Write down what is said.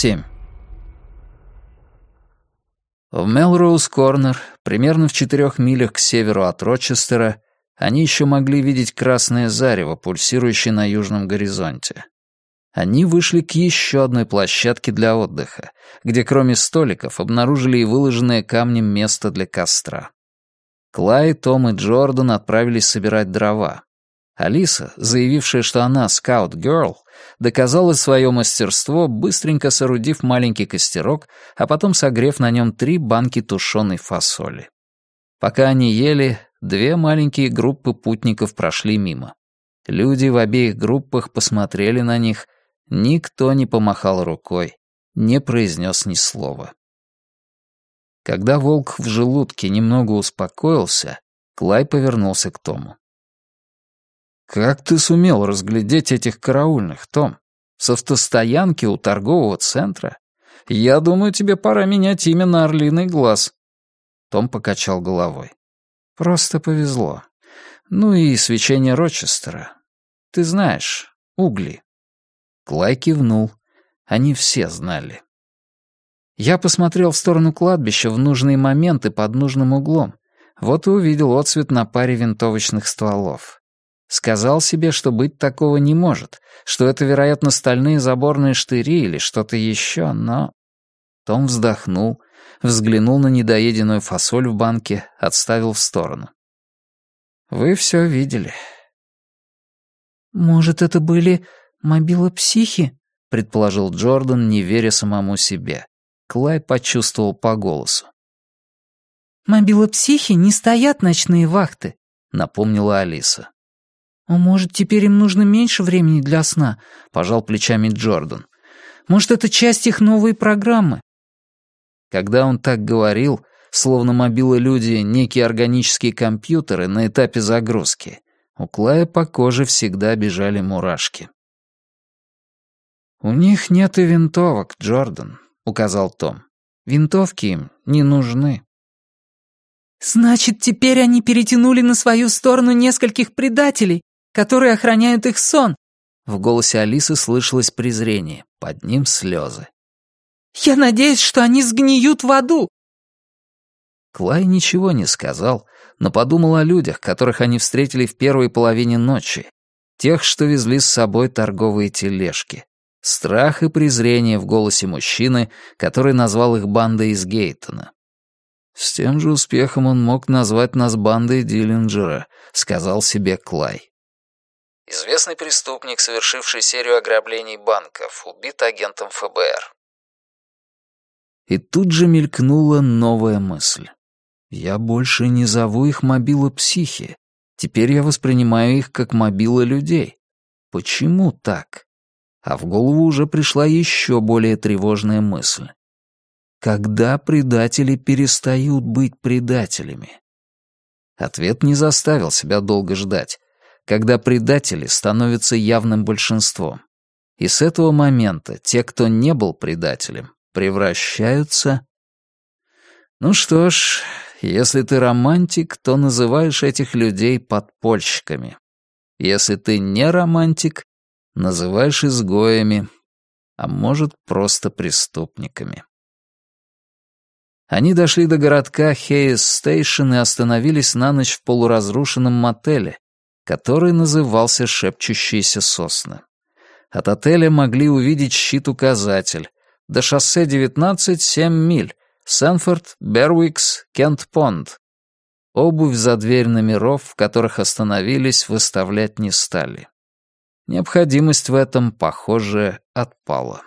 7. В Мелроуз-Корнер, примерно в четырех милях к северу от Рочестера, они еще могли видеть красное зарево, пульсирующее на южном горизонте. Они вышли к еще одной площадке для отдыха, где кроме столиков обнаружили и выложенное камнем место для костра. Клай, Том и Джордан отправились собирать дрова. Алиса, заявившая, что она скаут-герл, доказала свое мастерство, быстренько соорудив маленький костерок, а потом согрев на нем три банки тушеной фасоли. Пока они ели, две маленькие группы путников прошли мимо. Люди в обеих группах посмотрели на них, никто не помахал рукой, не произнес ни слова. Когда волк в желудке немного успокоился, Клай повернулся к Тому. «Как ты сумел разглядеть этих караульных, Том? С автостоянки у торгового центра? Я думаю, тебе пора менять имя на Орлиный глаз». Том покачал головой. «Просто повезло. Ну и свечение Рочестера. Ты знаешь, угли». Клай кивнул. Они все знали. Я посмотрел в сторону кладбища в нужные моменты под нужным углом. Вот и увидел отсвет на паре винтовочных стволов. Сказал себе, что быть такого не может, что это, вероятно, стальные заборные штыри или что-то еще, но... Том вздохнул, взглянул на недоеденную фасоль в банке, отставил в сторону. «Вы все видели». «Может, это были мобилопсихи?» — предположил Джордан, не веря самому себе. Клай почувствовал по голосу. «Мобилопсихи не стоят ночные вахты», — напомнила Алиса. «А может, теперь им нужно меньше времени для сна?» — пожал плечами Джордан. «Может, это часть их новой программы?» Когда он так говорил, словно мобилы люди — некие органические компьютеры на этапе загрузки, у Клая по коже всегда бежали мурашки. «У них нет и винтовок, Джордан», — указал Том. «Винтовки им не нужны». «Значит, теперь они перетянули на свою сторону нескольких предателей которые охраняют их сон!» В голосе Алисы слышалось презрение, под ним слезы. «Я надеюсь, что они сгниют в аду!» Клай ничего не сказал, но подумал о людях, которых они встретили в первой половине ночи, тех, что везли с собой торговые тележки. Страх и презрение в голосе мужчины, который назвал их бандой из Гейтона. «С тем же успехом он мог назвать нас бандой Диллинджера», — сказал себе Клай. Известный преступник, совершивший серию ограблений банков, убит агентом ФБР. И тут же мелькнула новая мысль. Я больше не зову их мобила психи. Теперь я воспринимаю их как мобила людей. Почему так? А в голову уже пришла еще более тревожная мысль. Когда предатели перестают быть предателями? Ответ не заставил себя долго ждать когда предатели становятся явным большинством. И с этого момента те, кто не был предателем, превращаются... Ну что ж, если ты романтик, то называешь этих людей подпольщиками. Если ты не романтик, называешь изгоями, а может, просто преступниками. Они дошли до городка Хейс-Стейшн и остановились на ночь в полуразрушенном мотеле, который назывался «Шепчущиеся сосны». От отеля могли увидеть щит-указатель. До шоссе 19 — 7 миль. Сенфорд, Бервикс, Кент-Понд. Обувь за дверь номеров, в которых остановились, выставлять не стали. Необходимость в этом, похоже, отпала.